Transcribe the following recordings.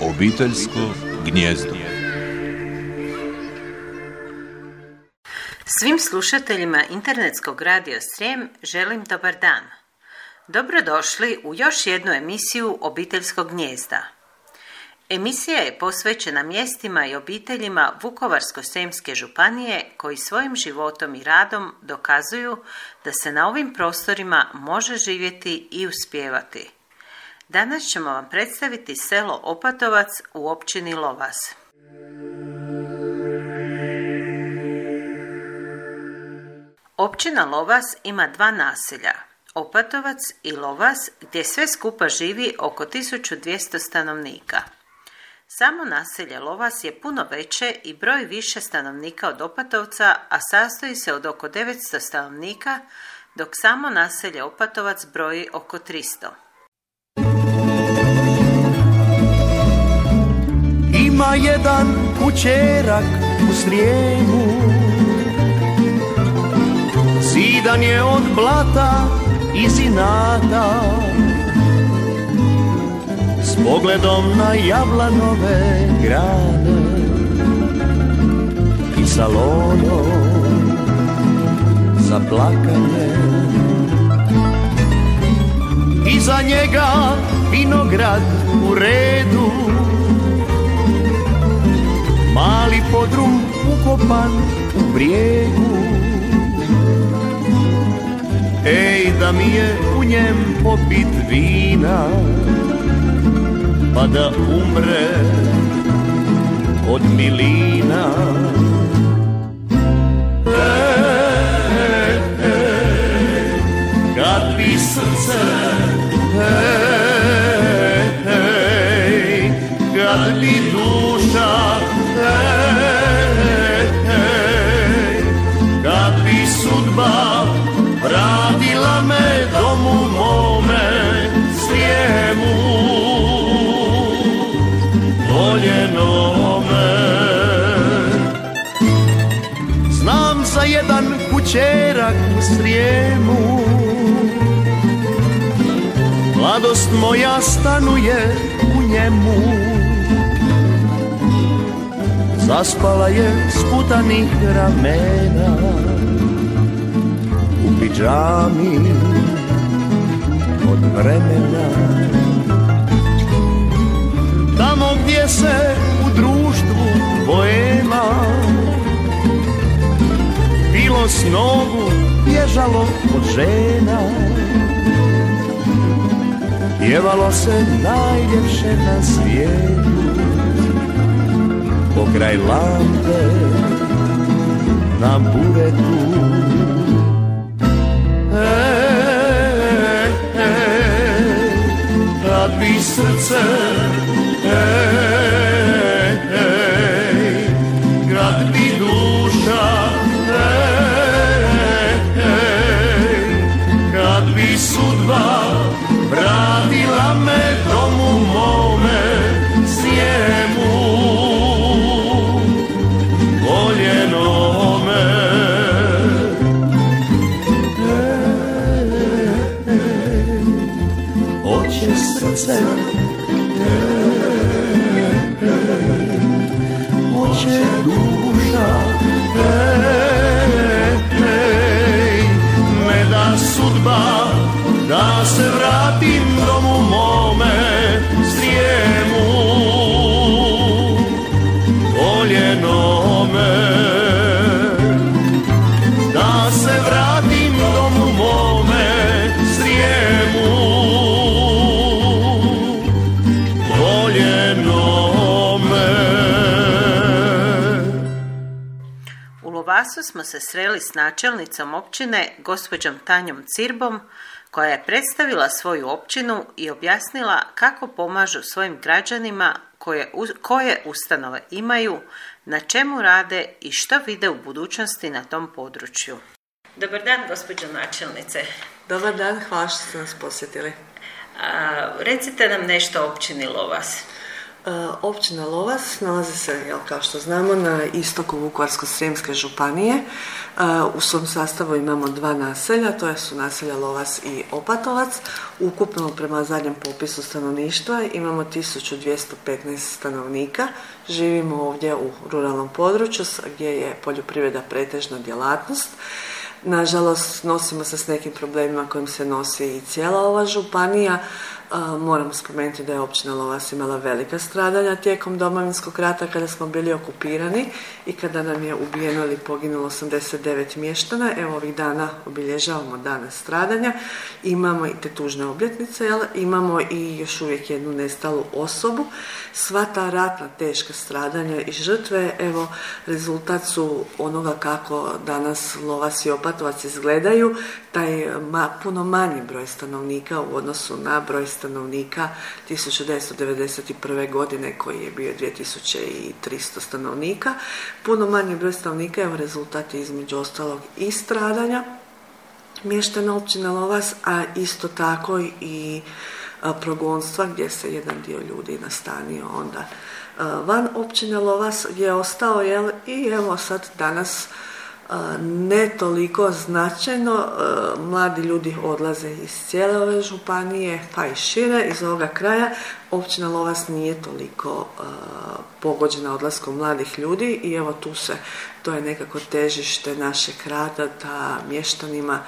Obiteljsko gnjezdo. Svim slušateljima internetskog radija Srijem želim dobar dan. Dobrodošli u još jednu emisiju Obiteljskog gnjezda. Emisija je posvećena mjestima i obiteljima Vukovarsko-Srijemske županije koji svojim životom i radom dokazuju da se na ovim prostorima može živjeti i uspjevati. Danas ćemo vam predstaviti selo Opatovac u općini Lovas. Općina Lovas ima dva naselja, Opatovac i Lovas, gdje sve skupa živi oko 1200 stanovnika. Samo naselje Lovas je puno veće i broj više stanovnika od Opatovca, a sastoji se od oko 900 stanovnika, dok samo naselje Opatovac broji oko 300. Ima jedan kućerak u Srijemu Zidan je od blata i zinata. S pogledom na jablanove grane I salonom za plakanje. Iza njega vinograd u redu Mali podrum ukopan u brijegu Ej, da mi je u njem popit vina Pa da umre od milina Ej, ej, kad bi srce kućerak u Srijemu. Mladost moja stanuje u njemu. Zaspala je sputanih ramena U pidžami od vremena. Tamo gdje se u društvu poema S nogu bježalo od žena. Pjevalo se najljepše na svijetu Pokraj lampe na buretu. Ej, ej, kad bi srce. Ej, do U Lovasu smo se sreli s načelnicom općine, gospođom Tanjom Cirbom, koja je predstavila svoju općinu i objasnila kako pomažu svojim građanima koje, koje ustanove imaju, na čemu rade i što vide u budućnosti na tom području. Dobar dan, gospođo načelnice. Dobar dan, hvala što ste nas posjetili. A, recite nam nešto o općini Lovas. E, općina Lovas nalazi se, jel, kao što znamo, na istoku Vukovarsko-srijemske županije. E, u svom sastavu imamo dva naselja, to su naselja Lovas i Opatovac. Ukupno prema zadnjem popisu stanovništva imamo 1215 stanovnika. Živimo ovdje u ruralnom području gdje je poljoprivreda pretežna djelatnost. Nažalost, nosimo se s nekim problemima kojim se nosi i cijela ova županija. Moram spomenuti da je općina Lovas imala velika stradanja tijekom domovinskog rata kada smo bili okupirani i kada nam je ubijeno ili poginulo 89 mještana. Evo ovih dana obilježavamo dana stradanja. Imamo i te tužne obljetnice, jel? imamo i još uvijek jednu nestalu osobu. Sva ta ratna teška stradanja i žrtve, evo, rezultat su onoga kako danas Lovas i Opatovac izgledaju, taj puno manji broj stanovnika u odnosu na broj stanovnika 1991. godine koji je bio 2300 stanovnika. Puno manji broj stanovnika je rezultat između ostalog i stradanja mještana općine Lovas, a isto tako i progonstva gdje se jedan dio ljudi nastanio onda van općine Lovas je ostao jel, i evo sad danas ne toliko značajno. Mladi ljudi odlaze iz cijele ove županije, pa i šire, iz ovoga kraja. Općina Lovas nije toliko pogođena odlaskom mladih ljudi i evo tu se, to je nekako težište našeg rada da mještanima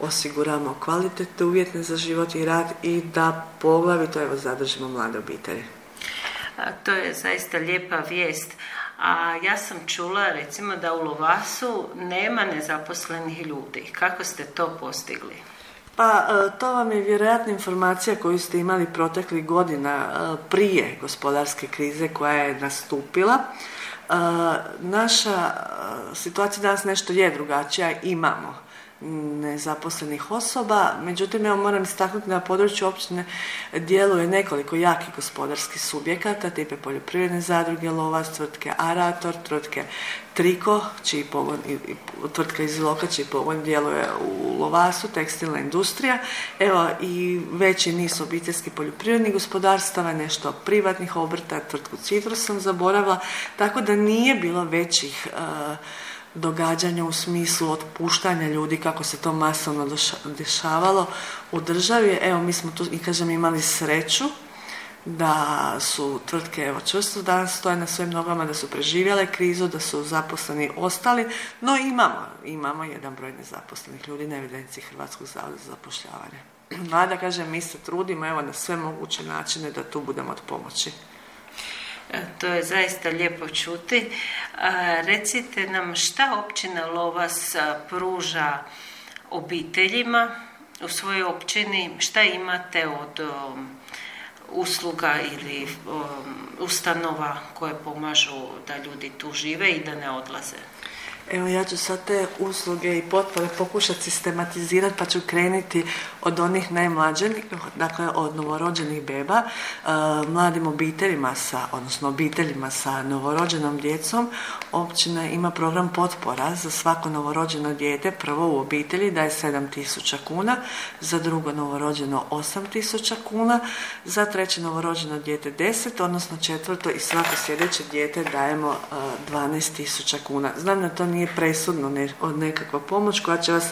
osiguramo kvalitetne uvjete za život i rad i da poglavito evo zadržimo mlade obitelji. To je zaista lijepa vijest. A ja sam čula recimo da u Lovasu nema nezaposlenih ljudi. Kako ste to postigli? Pa e, to vam je vjerojatno informacija koju ste imali proteklih godina e, prije gospodarske krize koja je nastupila. E, naša situacija danas nešto je drugačija, imamo nezaposlenih osoba. Međutim, evo moram istaknuti na području općine djeluje nekoliko jakih gospodarskih subjekata, tipe poljoprivredne zadruge, lovac, tvrtke Arator, tvrtke Triko, čiji pogon, tvrtka iz Loka, čiji pogon djeluje u Lovasu, tekstilna industrija. Evo i veći niz obiteljskih poljoprivrednih gospodarstava, nešto privatnih obrta, tvrtku Citrus sam zaboravila, tako da nije bilo većih uh, događanja u smislu otpuštanja ljudi kako se to masovno dešavalo u državi. Evo mi smo tu i kažem imali sreću da su tvrtke evo čvrsto danas stoje na svojim nogama, da su preživjele krizu, da su zaposleni ostali, no imamo, imamo jedan broj nezaposlenih ljudi na evidenciji Hrvatskog zavoda za zapošljavanje. Mada kažem, mi se trudimo evo na sve moguće načine da tu budemo od pomoći. E, to je zaista lijepo čuti. Recite nam šta općina Lovas pruža obiteljima u svojoj općini, šta imate od usluga ili ustanova koje pomažu da ljudi tu žive i da ne odlaze? Evo ja ću sad te usluge i potpore pokušati sistematizirati pa ću krenuti od onih najmlađih, dakle od novorođenih beba, e, mladim obiteljima sa, odnosno obiteljima sa novorođenom djecom. Općina ima program potpora za svako novorođeno dijete, prvo u obitelji daje 7000 kuna, za drugo novorođeno 8000 kuna, za treće novorođeno dijete 10, odnosno četvrto i svako sljedeće dijete dajemo 12.000 e, kuna. Znam da to nije nije presudno ne, od nekakva pomoć koja će vas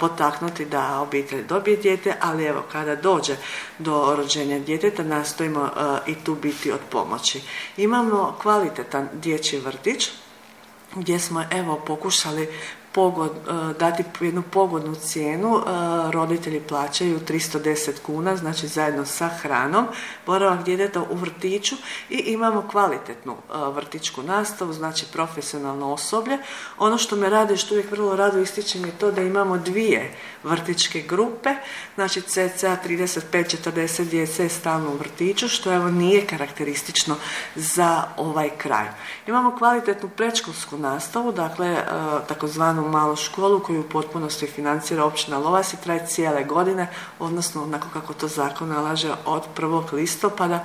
potaknuti da obitelj dobije dijete, ali evo kada dođe do rođenja djeteta nastojimo i tu biti od pomoći. Imamo kvalitetan dječji vrtić gdje smo evo pokušali pogod, e, dati jednu pogodnu cijenu, e, roditelji plaćaju 310 kuna, znači zajedno sa hranom, boravak djeteta u vrtiću i imamo kvalitetnu e, vrtićku nastavu, znači profesionalno osoblje. Ono što me radi, što uvijek vrlo rado ističem je to da imamo dvije vrtićke grupe, znači cca 35-40 djece je stalno u vrtiću, što evo nije karakteristično za ovaj kraj. Imamo kvalitetnu predškolsku nastavu, dakle takozvanu malu školu koju u potpunosti financira općina Lovas i traje cijele godine, odnosno onako kako to zakon nalaže od 1. listopada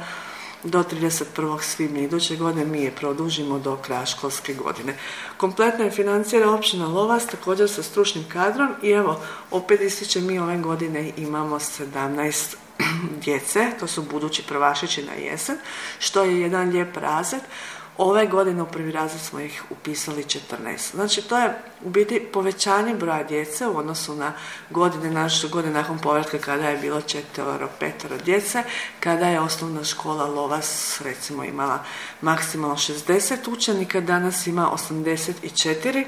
do 31. svibnja iduće godine mi je produžimo do kraja školske godine. Kompletno je financira općina Lovas također sa stručnim kadrom i evo opet ističe mi ove godine imamo 17 djece, to su budući prvašići na jesen, što je jedan lijep razred. Ove godine u prvi razred smo ih upisali 14. Znači to je u biti povećanje broja djece u odnosu na godine, naše godine nakon povratka kada je bilo četvero, petero djece, kada je osnovna škola Lovas recimo imala maksimalno 60 učenika, danas ima 84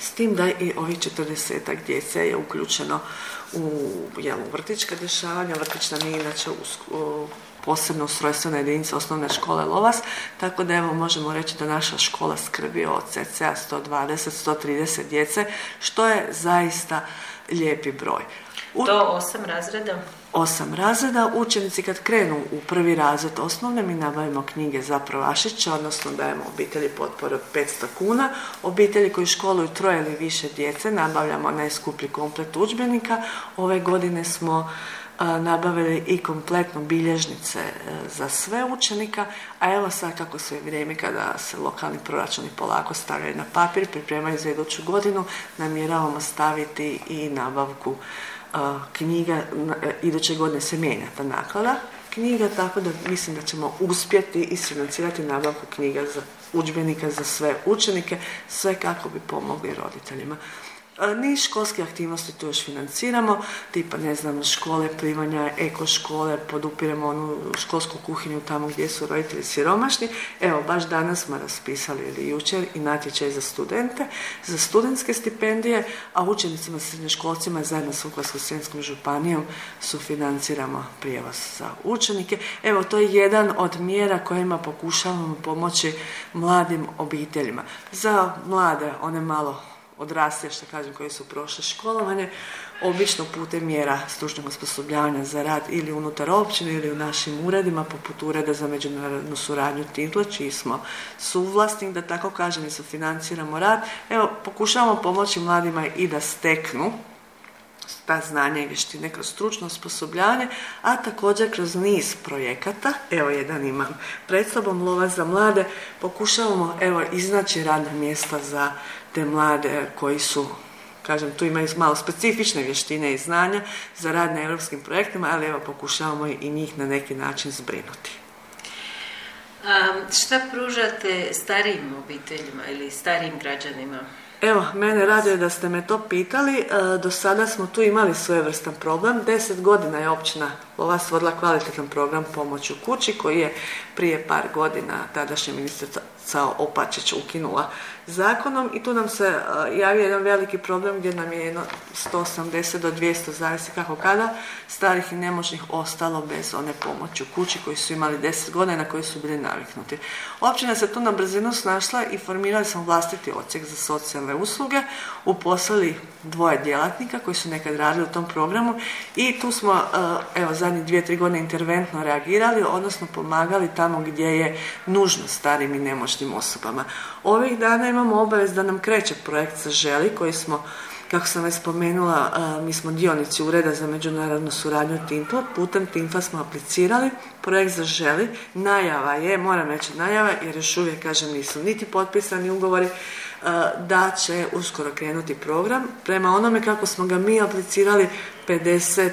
s tim da i ovih 40 djece je uključeno u jel, vrtička dešavanja. Vrtić nam je inače u, posebno ustrojstvena jedinica osnovne škole Lovas, tako da evo možemo reći da naša škola skrbi od cca 120-130 djece, što je zaista lijepi broj. U... Osam razreda? Osam razreda. Učenici kad krenu u prvi razred osnovne, mi nabavimo knjige za prvašića, odnosno dajemo obitelji potporu 500 kuna. Obitelji koji školuju troje ili više djece, nabavljamo najskuplji komplet udžbenika. Ove godine smo nabavili i kompletno bilježnice e, za sve učenika, a evo sad kako se vrijeme kada se lokalni proračuni polako stavljaju na papir, pripremaju za iduću godinu, namjeravamo staviti i nabavku knjiga, e, iduće godine se mijenja ta naklada knjiga, tako da mislim da ćemo uspjeti isfinancirati nabavku knjiga za udžbenika za sve učenike, sve kako bi pomogli roditeljima. Niz školske aktivnosti tu još financiramo, tipa ne znam, škole primanja, eko škole, podupiremo onu školsku kuhinju tamo gdje su roditelji siromašni. Evo, baš danas smo raspisali ili jučer i natječaj za studente, za studentske stipendije, a učenicima srednjoškolcima zajedno s Vukovarsko-srijemskom županijom sufinanciramo prijevoz za učenike. Evo, to je jedan od mjera kojima pokušavamo pomoći mladim obiteljima. Za mlade, one malo odraslije, što kažem, koji su prošle školovanje, obično putem mjera stručnog osposobljavanja za rad ili unutar općine ili u našim uredima, poput Ureda za međunarodnu suradnju Tintla, čiji smo suvlasnik, da tako kažem, i financiramo rad. Evo, pokušavamo pomoći mladima i da steknu ta znanja i vještine kroz stručno osposobljavanje, a također kroz niz projekata. Evo jedan imam pred sobom, Lova za mlade. Pokušavamo evo iznaći radna mjesta za te mlade koji su kažem, tu imaju malo specifične vještine i znanja za rad na europskim projektima, ali evo pokušavamo i njih na neki način zbrinuti. A, šta pružate starijim obiteljima ili starijim građanima? Evo, mene raduje da ste me to pitali. E, do sada smo tu imali svojevrstan problem. Deset godina je općina ova stvorila kvalitetan program pomoć u kući koji je prije par godina tadašnja ministrica Opačić ukinula zakonom i tu nam se uh, javio jedan veliki problem gdje nam je jedno 180 do 200 zavisi kako kada starih i nemoćnih ostalo bez one pomoći u kući koji su imali 10 godina na koji su bili naviknuti. Općina se tu na brzinu snašla i formirali smo vlastiti ocijek za socijalne usluge, uposlali dvoje djelatnika koji su nekad radili u tom programu i tu smo uh, evo zadnje dvije, tri godine interventno reagirali, odnosno pomagali tamo gdje je nužno starim i nemoćnim osobama. Ovih dana imamo obavez da nam kreće projekt Zaželi koji smo kako sam već spomenula, mi smo dionici Ureda za međunarodnu suradnju TINTLA. Putem TINTLA smo aplicirali projekt Zaželi. Najava je, moram reći najava, jer još uvijek, kažem, nisu niti potpisani ugovori, da će uskoro krenuti program. Prema onome kako smo ga mi aplicirali, 50,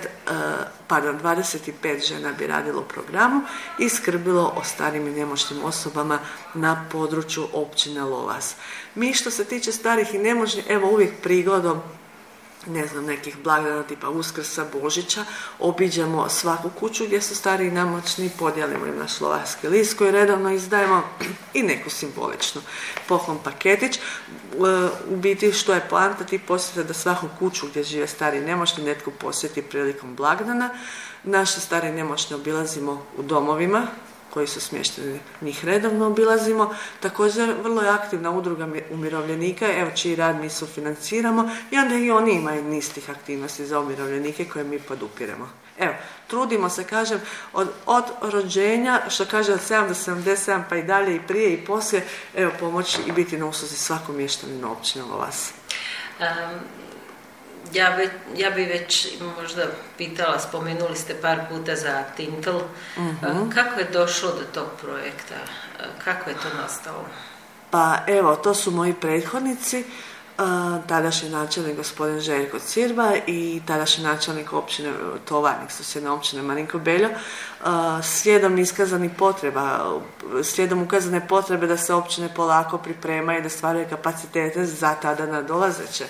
pardon, 25 žena bi radilo programu i skrbilo o starim i nemoćnim osobama na području općine Lovas. Mi što se tiče starih i nemoćnih, evo uvijek prigodom ne znam, nekih blagdana tipa Uskrsa, Božića, obiđemo svaku kuću gdje su stari i namoćni, podijelimo im naš slovarski list koji redovno izdajemo i neku simboličnu poklon paketić. U biti što je poanta ti posjeta da svaku kuću gdje žive stari i nemoćni netko posjeti prilikom blagdana. Naše stare nemoćne obilazimo u domovima, koji su smješteni, njih redovno obilazimo. Također, vrlo je aktivna udruga umirovljenika, evo čiji rad mi sufinanciramo i onda i oni imaju niz tih aktivnosti za umirovljenike koje mi podupiremo. Evo, trudimo se, kažem, od, od rođenja, što kaže od 7 do 77, pa i dalje i prije i poslije, evo, pomoći i biti na usluzi svakom mještaninu općine vas. Um, Ja, ja bi već možda pitala, spomenuli ste par puta za Tintel. Mhm. Kako je došlo do tog projekta? Kako je to nastalo? Pa evo, to su moji prethodnici tadašnji načelnik gospodin Željko Cirba i tadašnji načelnik općine Tovarnik, susjedne općine Marinko Beljo, slijedom iskazanih potreba, slijedom ukazane potrebe da se općine polako pripremaju i da stvaraju kapacitete za tada nadolazeće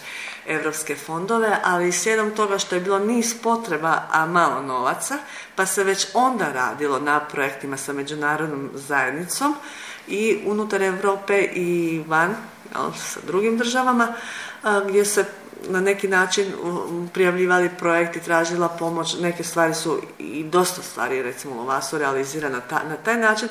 europske fondove, ali slijedom toga što je bilo niz potreba, a malo novaca, pa se već onda radilo na projektima sa međunarodnom zajednicom i unutar Europe i van sa drugim državama gdje se na neki način prijavljivali projekti, tražila pomoć, neke stvari su i dosta stvari recimo u Vasu realizirana na taj način,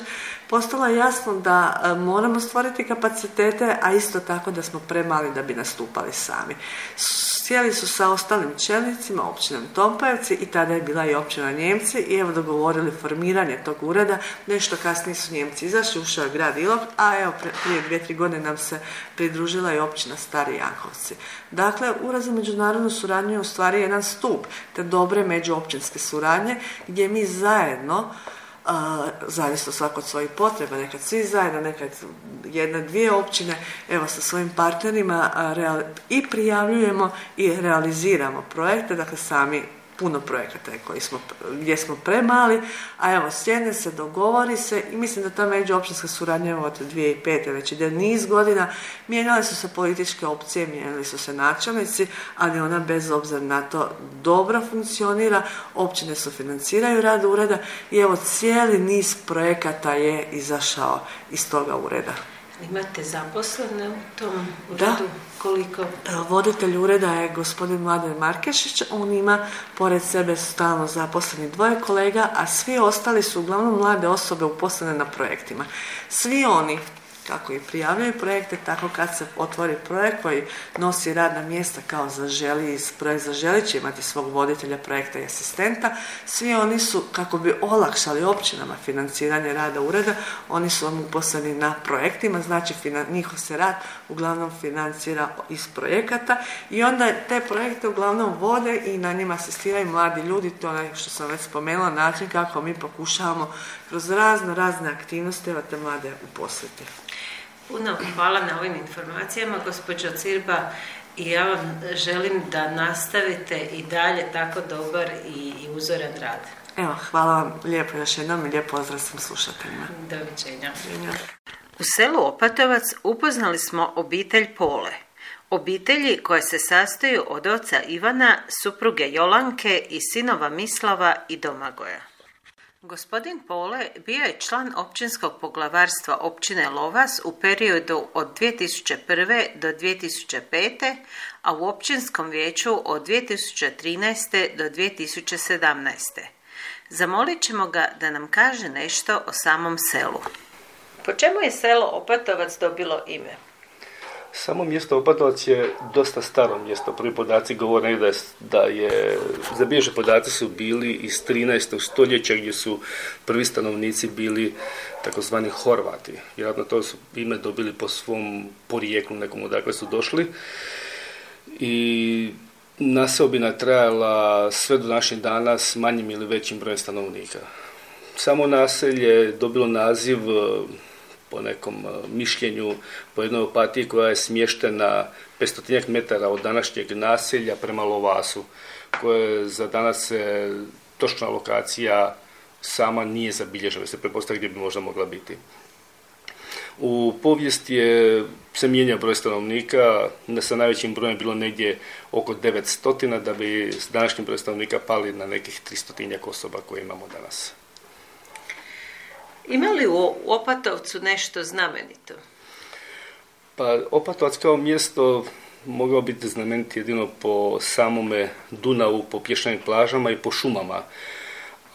postalo je jasno da e, moramo stvoriti kapacitete, a isto tako da smo premali da bi nastupali sami. Sjeli su sa ostalim čelnicima, općinom Tompajevci i tada je bila i općina Njemci i evo dogovorili formiranje tog ureda. Nešto kasnije su Njemci izašli, ušao je grad Ilok, a evo prije dvije, tri godine nam se pridružila i općina Stari Jankovci. Dakle, Ured za međunarodnu suradnju je u stvari jedan stup te dobre međuopćinske suradnje gdje mi zajedno zavisno svako od svojih potreba, nekad svi zajedno, nekad jedna, dvije općine, evo sa svojim partnerima i prijavljujemo i realiziramo projekte, dakle sami puno projekata koji smo, gdje smo premali, a evo sjedne se, dogovori se i mislim da ta međuopćinska suradnja od 2005. već ide niz godina, mijenjale su se političke opcije, mijenjali su se načelnici, ali ona bez obzira na to dobro funkcionira, općine su financiraju rad ureda i evo cijeli niz projekata je izašao iz toga ureda. Imate zaposlene u tom uredu? Koliko? Voditelj ureda je gospodin Mladen Markešić. On ima pored sebe stalno zaposleni dvoje kolega, a svi ostali su uglavnom mlade osobe uposlene na projektima. Svi oni kako i prijavljaju projekte, tako kad se otvori projekt koji nosi radna mjesta kao zaželi, iz projekt zaželi će imati svog voditelja projekta i asistenta, svi oni su, kako bi olakšali općinama financiranje rada ureda, oni su vam uposleni na projektima, znači njihov se rad uglavnom financira iz projekata i onda te projekte uglavnom vode i na njima asistiraju mladi ljudi, to je što sam već spomenula, način kako mi pokušavamo kroz razno razne aktivnosti te mlade uposliti. Puno hvala na ovim informacijama, gospođo Cirba, i ja vam želim da nastavite i dalje tako dobar i, i uzoran rad. Evo, hvala vam lijepo još jednom i lijep pozdrav svim slušateljima. Doviđenja. U selu Opatovac upoznali smo obitelj Pole. Obitelji koje se sastoji od oca Ivana, supruge Jolanke i sinova Mislava i Domagoja. Gospodin Pole bio je član općinskog poglavarstva općine Lovas u periodu od 2001. do 2005. a u općinskom vijeću od 2013. do 2017. Zamolit ćemo ga da nam kaže nešto o samom selu. Po čemu je selo Opatovac dobilo ime? Samo mjesto Opatovac je dosta staro mjesto. Prvi podaci govore da je, da je zabilježe podaci su bili iz 13. stoljeća gdje su prvi stanovnici bili takozvani Horvati. Vjerojatno to su ime dobili po svom porijeklu nekom odakle su došli. I naseobina trajala sve do naših dana s manjim ili većim brojem stanovnika. Samo naselje dobilo naziv po nekom e, mišljenju, po jednoj opatiji koja je smještena 500 metara od današnjeg naselja prema Lovasu, koje za danas točna lokacija sama nije zabilježena, se pretpostavlja gdje bi možda mogla biti. U povijesti je se mijenja broj stanovnika, sa najvećim brojem bilo negdje oko 900, da bi s današnjim stanovnika pali na nekih 300 osoba koje imamo danas. Ima li u Opatovcu nešto znamenito? Pa Opatovac kao mjesto mogao biti znamenit jedino po samome Dunavu, po pješčanim plažama i po šumama.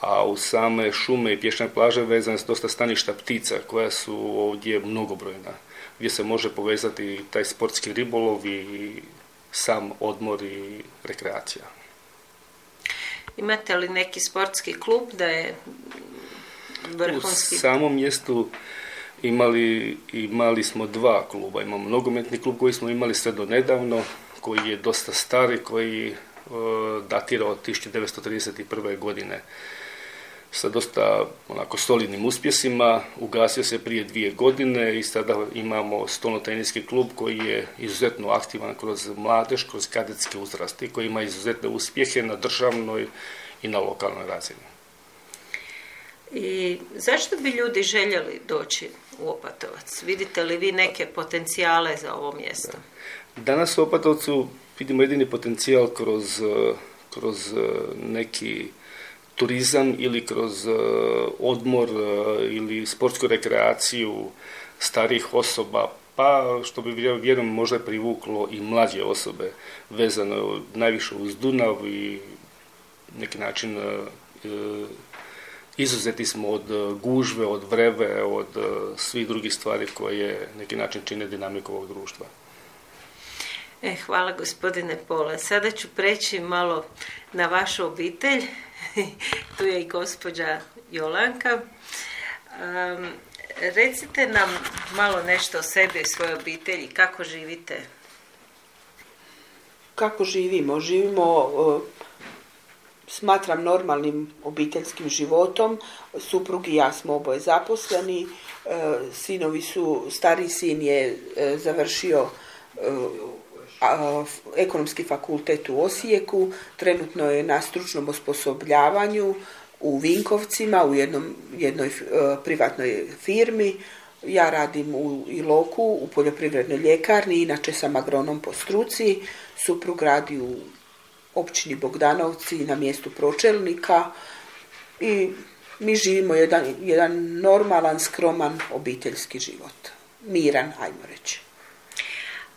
A u same šume i pješčane plaže vezane su dosta staništa ptica koja su ovdje mnogobrojna, gdje se može povezati taj sportski ribolov i sam odmor i rekreacija. Imate li neki sportski klub da je vrhunski... U samom mjestu imali, imali smo dva kluba. Imamo nogometni klub koji smo imali sve do nedavno, koji je dosta stari, koji datira od 1931. godine sa dosta onako solidnim uspjesima. Ugasio se prije dvije godine i sada imamo stolno klub koji je izuzetno aktivan kroz mladež, kroz kadetske uzraste i koji ima izuzetne uspjehe na državnoj i na lokalnoj razini. I zašto bi ljudi željeli doći u Opatovac? Vidite li vi neke potencijale za ovo mjesto? Danas u Opatovcu vidimo jedini potencijal kroz, kroz neki turizam ili kroz e, odmor e, ili sportsku rekreaciju starih osoba, pa što bi vjerujem možda privuklo i mlađe osobe vezano najviše uz Dunav i neki način e, izuzeti smo od gužve, od vreve, od svih drugih stvari koje neki način čine dinamiku ovog društva. E, hvala gospodine Pola. Sada ću preći malo na vašu obitelj. tu je i gospođa Jolanka. recite nam malo nešto o sebi i svojoj obitelji. Kako živite? Kako živimo? Živimo smatram normalnim obiteljskim životom. Suprug i ja smo oboje zaposleni. E, sinovi su, stari sin je e, završio e, ekonomski fakultet u Osijeku, trenutno je na stručnom osposobljavanju u Vinkovcima u jednom, jednoj privatnoj firmi. Ja radim u Iloku u poljoprivrednoj ljekarni, inače sam agronom po struci. Suprug radi u općini Bogdanovci na mjestu pročelnika i mi živimo jedan, jedan normalan, skroman obiteljski život. Miran, ajmo reći.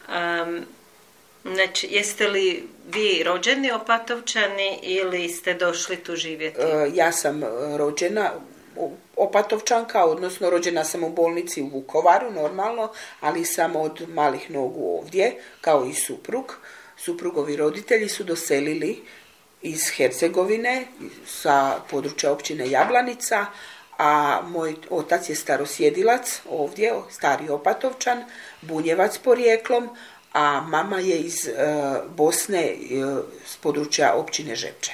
Um, Znači, jeste li vi rođeni Opatovčani ili ste došli tu živjeti? E, ja sam rođena Opatovčanka, odnosno rođena sam u bolnici u Vukovaru, normalno, ali sam od malih nogu ovdje, kao i suprug. Suprugovi roditelji su doselili iz Hercegovine, sa područja općine Jablanica, a moj otac je starosjedilac ovdje, stari Opatovčan, Bunjevac porijeklom, a mama je iz e, Bosne e, s područja općine Žepče.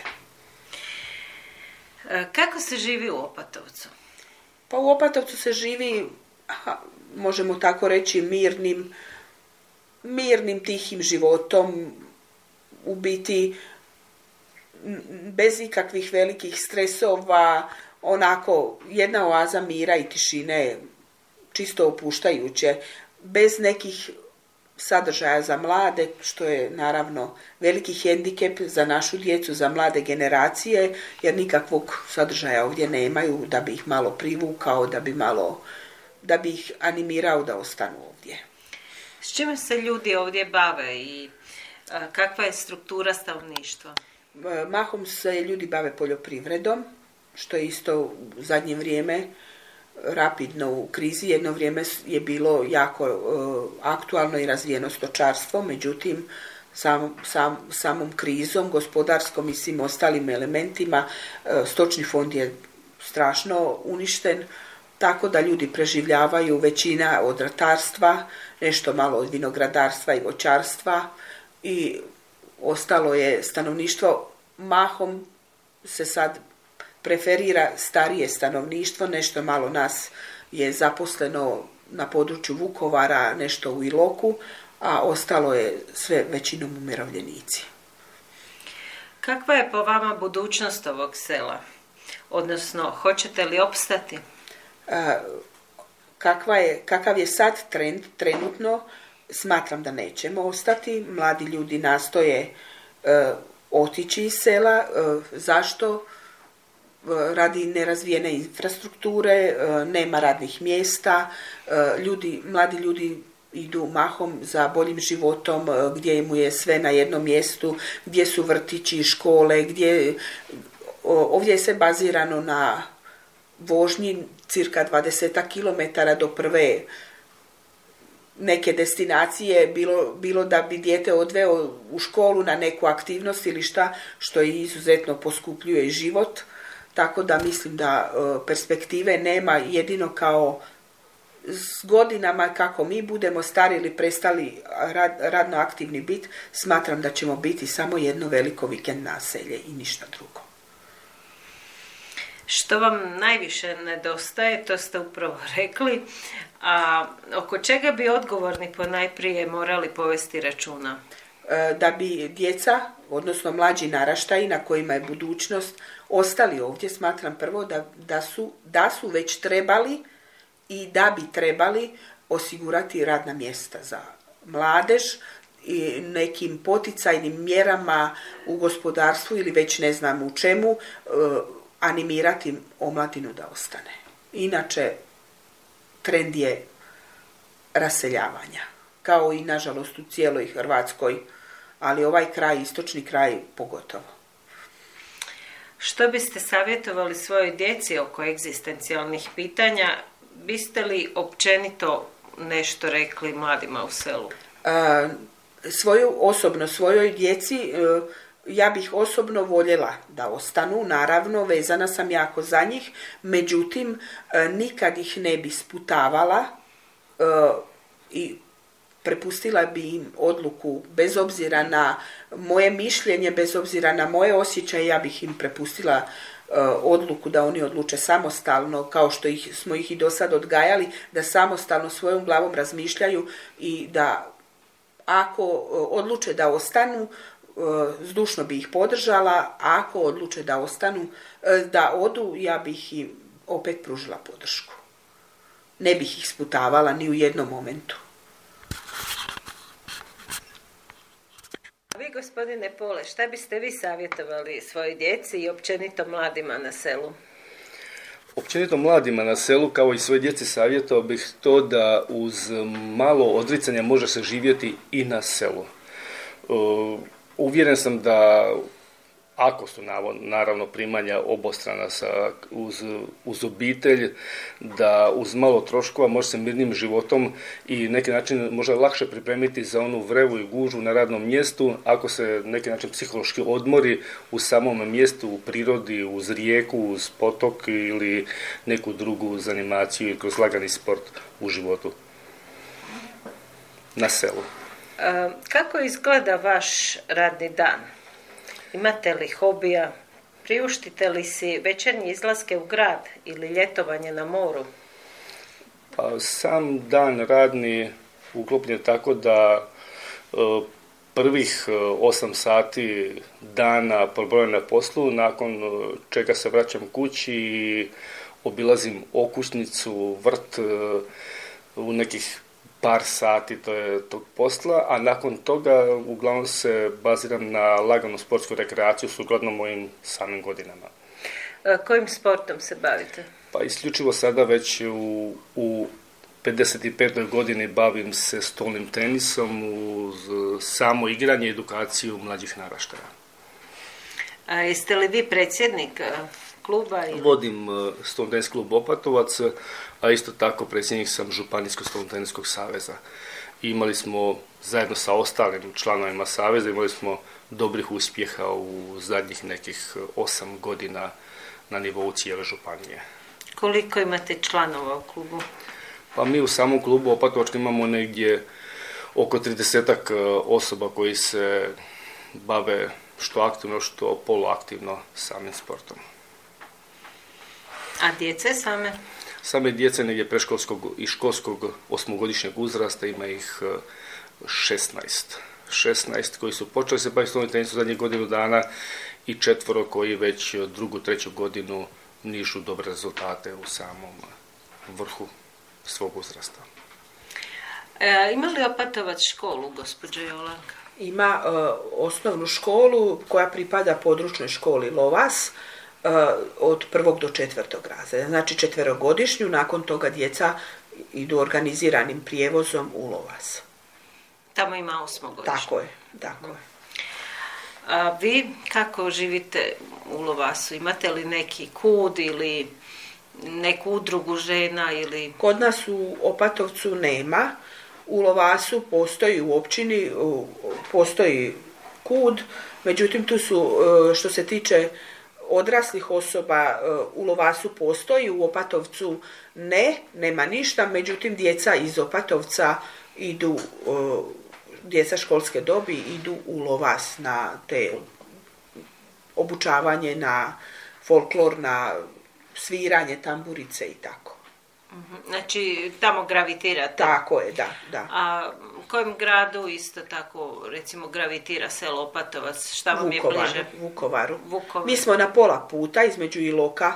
E, kako se živi u Opatovcu? Pa u Opatovcu se živi, možemo tako reći, mirnim, mirnim, tihim životom, u biti bez ikakvih velikih stresova, onako jedna oaza mira i tišine, čisto opuštajuće, bez nekih sadržaja za mlade, što je naravno veliki hendikep za našu djecu, za mlade generacije, jer nikakvog sadržaja ovdje nemaju da bi ih malo privukao, da bi malo, da bi ih animirao da ostanu ovdje. S čime se ljudi ovdje bave i kakva je struktura stanovništva? Mahom se ljudi bave poljoprivredom, što je isto u zadnje vrijeme rapidno u krizi. Jedno vrijeme je bilo jako e, aktualno i razvijeno stočarstvo, međutim sam, sam, samom krizom, gospodarskom i svim ostalim elementima e, stočni fond je strašno uništen, tako da ljudi preživljavaju većina od ratarstva, nešto malo od vinogradarstva i voćarstva i ostalo je stanovništvo mahom se sad preferira starije stanovništvo, nešto malo nas je zaposleno na području Vukovara, nešto u Iloku, a ostalo je sve većinom umirovljenici. Kakva je po vama budućnost ovog sela? Odnosno, hoćete li opstati? Kakva je, kakav je sad trend trenutno, smatram da nećemo ostati. Mladi ljudi nastoje e, otići iz sela. E, zašto? radi nerazvijene infrastrukture, e, nema radnih mjesta, e, ljudi, mladi ljudi idu mahom za boljim životom, e, gdje mu je sve na jednom mjestu, gdje su vrtići, škole, gdje ovdje je sve bazirano na vožnji cirka 20 km do prve neke destinacije, bilo, bilo da bi dijete odveo u školu na neku aktivnost ili šta, što je izuzetno poskupljuje život tako da mislim da e, perspektive nema jedino kao s godinama kako mi budemo stari ili prestali rad, radno aktivni bit, smatram da ćemo biti samo jedno veliko vikend naselje i ništa drugo. Što vam najviše nedostaje, to ste upravo rekli, a oko čega bi odgovorni po najprije morali povesti računa? E, da bi djeca, odnosno mlađi naraštaji na kojima je budućnost, ostali ovdje, smatram prvo da, da, su, da su već trebali i da bi trebali osigurati radna mjesta za mladež i nekim poticajnim mjerama u gospodarstvu ili već ne znam u čemu e, animirati omladinu da ostane. Inače, trend je raseljavanja, kao i nažalost u cijeloj Hrvatskoj, ali ovaj kraj, istočni kraj pogotovo. Što biste savjetovali svojoj djeci oko egzistencijalnih pitanja? Biste li općenito nešto rekli mladima u selu? A, svoju, osobno svojoj djeci e, ja bih osobno voljela da ostanu, naravno, vezana sam jako za njih, međutim, e, nikad ih ne bi sputavala e, i prepustila bi im odluku bez obzira na moje mišljenje, bez obzira na moje osjećaje, ja bih im prepustila e, odluku da oni odluče samostalno, kao što ih, smo ih i do sad odgajali, da samostalno svojom glavom razmišljaju i da ako odluče da ostanu, zdušno bi ih podržala, a ako odluče da ostanu, e, da odu, ja bih im opet pružila podršku. Ne bih ih sputavala ni u jednom momentu. A vi, gospodine Pole, šta biste vi savjetovali svojoj djeci i općenito mladima na selu? Općenito mladima na selu, kao i svoje djeci, savjetovao bih to da uz malo odricanja može se živjeti i na selu. Uvjeren sam da ako su naravno primanja obostrana sa, uz, uz obitelj, da uz malo troškova može se mirnim životom i neki način može lakše pripremiti za onu vrevu i gužu na radnom mjestu, ako se neki način psihološki odmori u samom mjestu, u prirodi, uz rijeku, uz potok ili neku drugu zanimaciju ili kroz lagani sport u životu na selu. Kako izgleda vaš radni dan? Imate li hobija? Priuštite li si večernje izlaske u grad ili ljetovanje na moru? Pa, sam dan radni uklopljen tako da e, prvih 8 e, sati dana probrojem na poslu, nakon e, čega se vraćam kući i obilazim okućnicu, vrt u nekih par sati to je tog posla, a nakon toga uglavnom se baziram na laganu sportsku rekreaciju sukladno mojim samim godinama. A, kojim sportom se bavite? Pa isključivo sada već u, u 55. godini bavim se stolnim tenisom uz samo igranje i edukaciju mlađih naraštaja. A jeste li vi predsjednik kluba? Ili? Vodim stolni klub Opatovac, a isto tako predsjednik sam Županijskog stolnotenijskog saveza. I imali smo zajedno sa ostalim članovima saveza, imali smo dobrih uspjeha u zadnjih nekih osam godina na nivou cijele županije. Koliko imate članova u klubu? Pa mi u samom klubu Opatovačka imamo negdje oko 30 e, osoba koji se bave što aktivno, što poluaktivno samim sportom. A djece same? Same djece negdje preškolskog i školskog osmogodišnjeg uzrasta ima ih 16. E, 16 koji su počeli se baviti stolnim tenisom zadnjih godinu dana i četvoro koji već drugu, treću godinu nišu dobre rezultate u samom vrhu svog uzrasta. E, ima li Opatovac školu, gospođo Jolanka? Ima e, osnovnu školu koja pripada područnoj školi Lovas, E, od prvog do četvrtog razreda. Znači četverogodišnju, nakon toga djeca idu organiziranim prijevozom u Lovas. Tamo ima osmogodišnju. Tako je, tako je. A vi kako živite u Lovasu? Imate li neki kud ili neku udrugu žena ili... Kod nas u Opatovcu nema. U Lovasu postoji u općini, postoji kud, međutim tu su, e, što se tiče odraslih osoba e, u Lovasu postoji, u Opatovcu ne, nema ništa, međutim djeca iz Opatovca idu, e, djeca školske dobi idu u Lovas na te obučavanje na folklor, na sviranje tamburice i tako. Mhm. Znači, tamo gravitirate. Tako je, da, da. A kojem gradu isto tako, recimo, gravitira selo Opatovac? Šta vam je Vukovaru, bliže? Vukovaru. Vukovar. Mi smo na pola puta između Iloka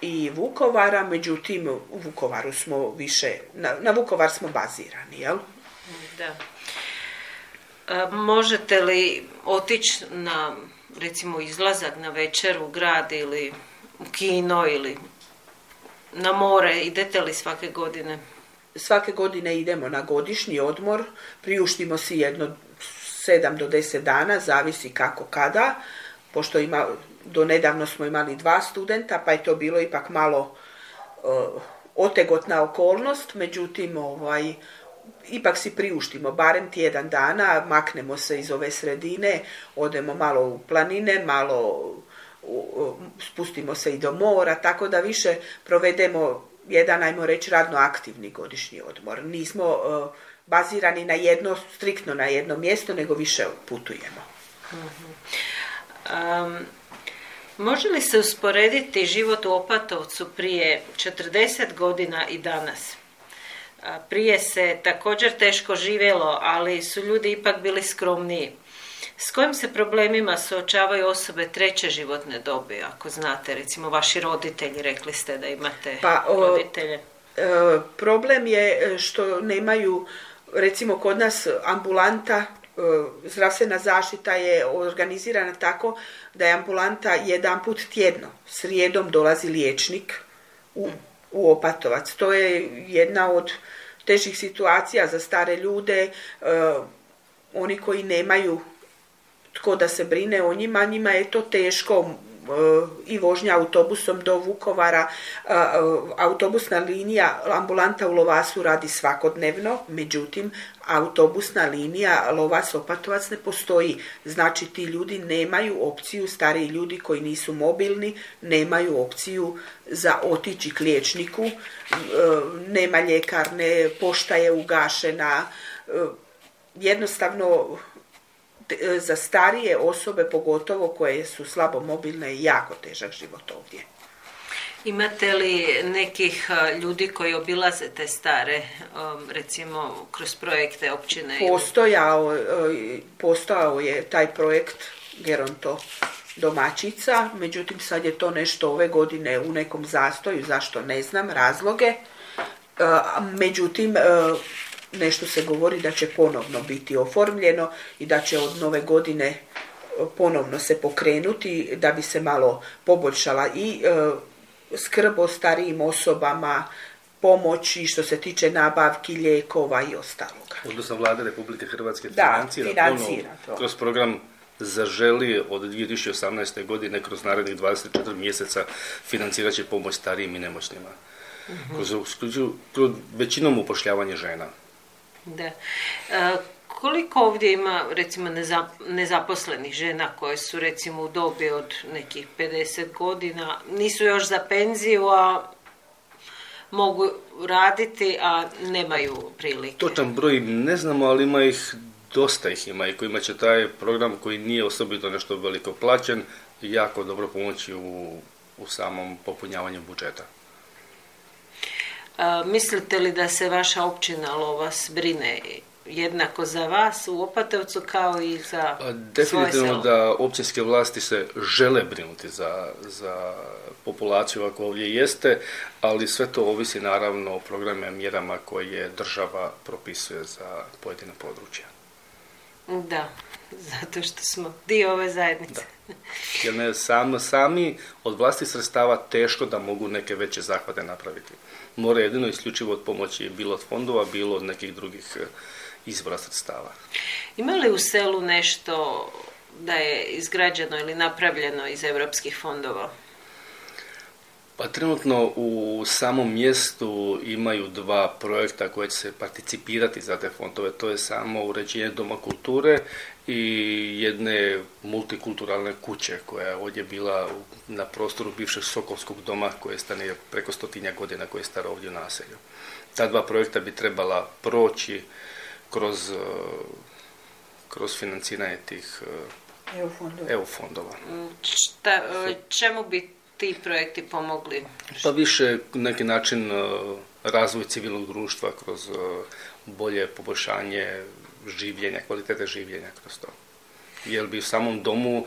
i Vukovara, međutim u Vukovaru smo više, na, na Vukovar smo bazirani, jel? Da. A, možete li otići na, recimo, izlazak na večer u grad ili u kino ili na more? Idete li svake godine? Svake godine idemo na godišnji odmor, priuštimo si jedno 7 do 10 dana, zavisi kako kada, pošto ima, do nedavno smo imali dva studenta, pa je to bilo ipak malo uh, otegotna okolnost, međutim, ovaj, ipak si priuštimo barem tjedan dana, maknemo se iz ove sredine, odemo malo u planine, malo spustimo se i do mora, tako da više provedemo jedan, ajmo reći, radno aktivni godišnji odmor. Nismo uh, bazirani na jedno, striktno na jedno mjesto, nego više putujemo. Um, može li se usporediti život u Opatovcu prije 40 godina i danas? A, Prije se također teško živjelo, ali su ljudi ipak bili skromniji. S kojim se problemima suočavaju osobe treće životne dobi, ako znate, recimo vaši roditelji, rekli ste da imate Pa, o, roditelje. E, problem je što nemaju, recimo kod nas ambulanta, e, zdravstvena zaštita je organizirana tako da je ambulanta jedan put tjedno. Srijedom dolazi liječnik u, u Opatovac. To je jedna od težih situacija za stare ljude, e, oni koji nemaju tko da se brine o njima, njima je to teško e, i vožnja autobusom do Vukovara, e, e, autobusna linija ambulanta u Lovasu radi svakodnevno, međutim autobusna linija Lovas Opatovac ne postoji. Znači ti ljudi nemaju opciju, stariji ljudi koji nisu mobilni, nemaju opciju za otići k liječniku, nema ljekarne, pošta je ugašena, jednostavno za starije osobe, pogotovo koje su slabo mobilne, je jako težak život ovdje. Imate li nekih a, ljudi koji obilaze te stare, um, recimo kroz projekte općine? Postojao, e, postojao je taj projekt Geronto domaćica, međutim sad je to nešto ove godine u nekom zastoju, zašto ne znam, razloge. E, Međutim, e, nešto se govori da će ponovno biti oformljeno i da će od nove godine e, ponovno se pokrenuti da bi se malo poboljšala i e, skrb o starijim osobama, pomoći što se tiče nabavki lijekova i ostaloga. Odnosno vlada Republike Hrvatske Da, financira, financira ponovo to. kroz program Zaželi od 2018. godine kroz narednih 24 mjeseca financirat će pomoć starijim i nemoćnima. Kroz, usklađu- kroz većinom upošljavanje žena. Da. E, koliko ovdje ima recimo neza- nezaposlenih žena koje su recimo u dobi od nekih 50 godina, nisu još za penziju, a mogu raditi, a nemaju prilike? Točan broj ne znamo, ali ima ih, dosta ih ima i kojima će taj program koji nije osobito nešto veliko plaćen, jako dobro pomoći u, u samom popunjavanju budžeta. A, mislite li da se vaša općina Lovas brine jednako za vas u Opatevcu kao i za A, svoje Definitivno da općinske vlasti se žele brinuti za, za populaciju ako ovdje jeste, ali sve to ovisi naravno o programima i mjerama koje država propisuje za pojedine područja. Da, zato što smo dio ove zajednice. Jer ne, sam, sami od vlasti sredstava teško da mogu neke veće zahvate napraviti. Mora jedino isključivo od pomoći bilo od fondova, bilo od nekih drugih eh, izvora sredstava. Ima li u selu nešto da je izgrađeno ili napravljeno iz europskih fondova? Pa trenutno u samom mjestu imaju dva projekta koje će se participirati za te fondove. To je samo uređenje Doma kulture i jedne multikulturalne kuće koja je ovdje bila na prostoru bivšeg Sokolskog doma koje stane preko stotinja godina koje je staro ovdje u naselju. Ta dva projekta bi trebala proći kroz, kroz financiranje tih EU fondova. EU fondova. Šta, čemu bi ti projekti pomogli? Pa više neki način e, razvoj civilnog društva kroz e, bolje poboljšanje življenja, kvalitete življenja kroz to. Jer bi u samom domu,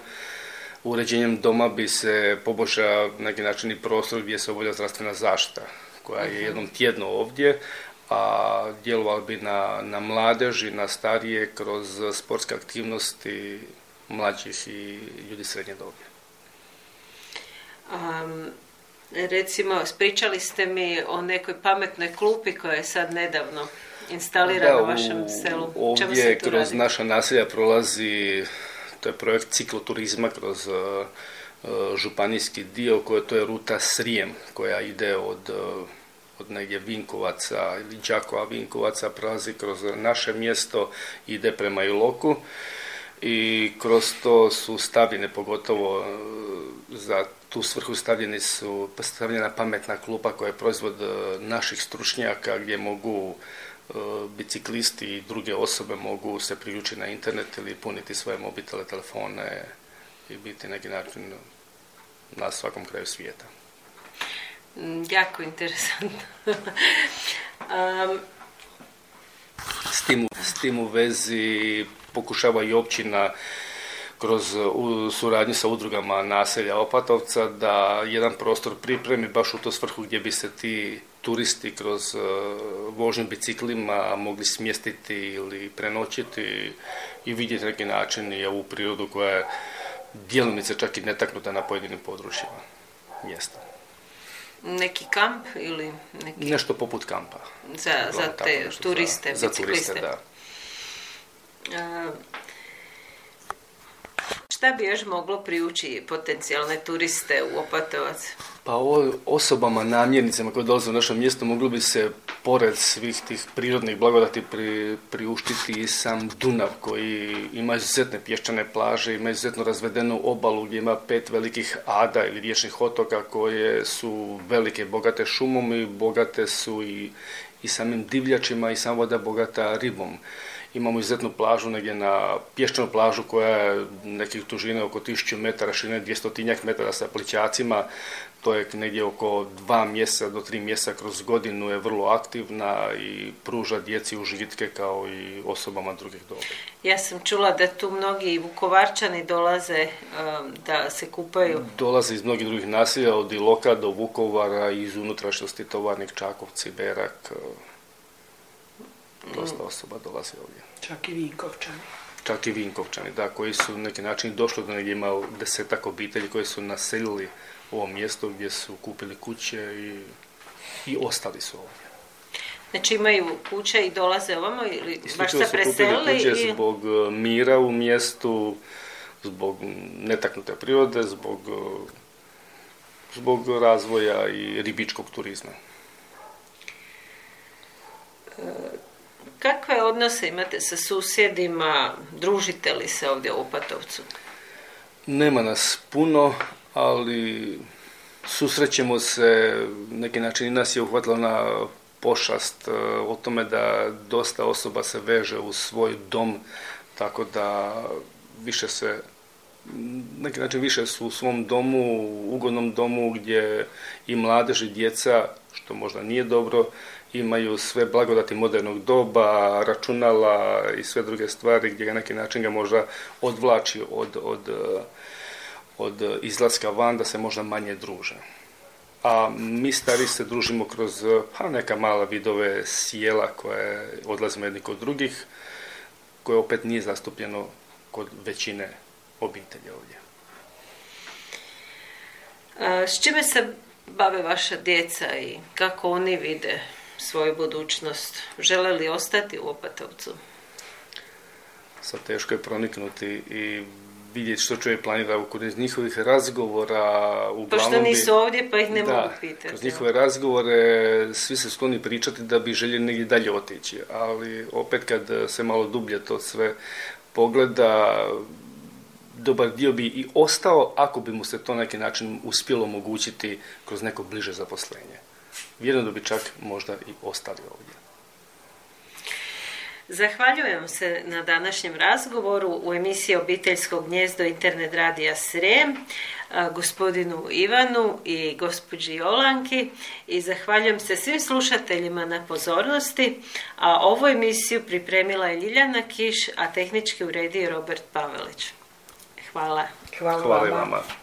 uređenjem doma bi se poboljšao na neki način i prostor gdje se obavlja zdravstvena zaštita, koja je jednom tjedno ovdje, a djelovala bi na, na mladež i na starije kroz sportske aktivnosti mlađih i ljudi srednje dobi. Um, recimo, spričali ste mi o nekoj pametnoj klupi koja je sad nedavno instalirana u vašem selu. Ovdje kroz radi? naša naselja prolazi, to je projekt cikloturizma kroz uh, županijski dio, koja to je ruta Srijem, koja ide od uh, od negdje Vinkovaca ili Đakova Vinkovaca prolazi kroz naše mjesto, ide prema Iloku i kroz to su stavljene pogotovo za tu svrhu stavljeni su, stavljena pametna klupa koja je proizvod e, naših stručnjaka gdje mogu e, biciklisti i druge osobe mogu se priključiti na internet ili puniti svoje mobitele, telefone i biti neki način na svakom kraju svijeta. Mm, jako interesantno. um... S, tim, s tim u vezi pokušava i općina kroz u suradnji sa udrugama naselja Opatovca da jedan prostor pripremi baš u to svrhu gdje bi se ti turisti kroz uh, vožnju biciklima mogli smjestiti ili prenoćiti i vidjeti neki način i ovu prirodu koja je djelomice čak i netaknuta na pojedinim područjima mjesta. Neki kamp ili neki... Nešto poput kampa. Za, za te turiste, za, za turiste, da. Uh, Šta bi još moglo priući potencijalne turiste u Opatovac? Pa ovo osobama, namjernicama koje dolaze u naše mjesto moglo bi se pored svih tih prirodnih blagodati pri, priuštiti i sam Dunav koji ima izuzetne pješčane plaže, ima izuzetno razvedenu obalu gdje ima pet velikih ada ili riječnih otoka koje su velike, bogate šumom i bogate su i, i samim divljačima i sam voda bogata ribom. Imamo izuzetnu plažu negdje na pješčanu plažu koja je nekih tužine oko 1000 metara, širine 200 metara sa plićacima. To je negdje oko dva mjeseca do tri mjeseca kroz godinu je vrlo aktivna i pruža djeci užitke kao i osobama drugih doba. Ja sam čula da tu mnogi vukovarčani dolaze um, da se kupaju. Dolaze iz mnogih drugih nasilja, od Iloka do Vukovara, iz unutrašnjosti Tovarnik, Čakovci, Berak, dosta osoba dolazi ovdje. Čak i Vinkovčani. Čak i Vinkovčani, da, koji su na neki način došli do negdje ima desetak obitelji koji su naselili ovo mjesto gdje su kupili kuće i, i ostali su ovdje. Znači imaju kuće i dolaze ovamo ili baš se preselili? kuće i... zbog e, mira u mjestu, zbog netaknute prirode, zbog, e, zbog razvoja i ribičkog turizma. Kakve odnose imate sa susjedima? Družite li se ovdje u Opatovcu? Nema nas puno, ali susrećemo se, neki način i nas je uhvatila na pošast e, o tome da dosta osoba se veže u svoj dom, tako da više se neki način više su u svom domu, ugodnom domu gdje i mladež i djeca, što možda nije dobro, imaju sve blagodati modernog doba, računala i sve druge stvari gdje ga neki način ga možda odvlači od, od, od izlaska van da se možda manje druže. A mi stari se družimo kroz pa, neka mala vidove sjela koje odlazimo jedni kod drugih, koje opet nije zastupljeno kod većine obitelji ovdje. A, s čime se bave vaša djeca i kako oni vide svoju budućnost? Žele li ostati u Opatovcu? Sad teško je proniknuti i vidjeti što čovjek planira kod njihovih razgovora. Uglavnom Pošto nisu bi- ovdje pa ih ne da, mogu pitati. Kroz njihove razgovore svi se skloni pričati da bi željeli negdje dalje otići, ali opet kad se malo dublje to sve pogleda, dobar dio bi i ostao ako bi mu se to na neki način uspjelo omogućiti kroz neko bliže zaposlenje. Vjerujem da bi čak možda i ostali ovdje. Zahvaljujem se na današnjem razgovoru u emisiji Obiteljsko gnjezdo Internet radija Srem, gospodinu Ivanu i gospođi Jolanki i zahvaljujem se svim slušateljima na pozornosti, a ovu emisiju pripremila je Ljiljana Kiš, a tehnički uredio Robert Pavelić. Hvala. Hvala, Hvala vama.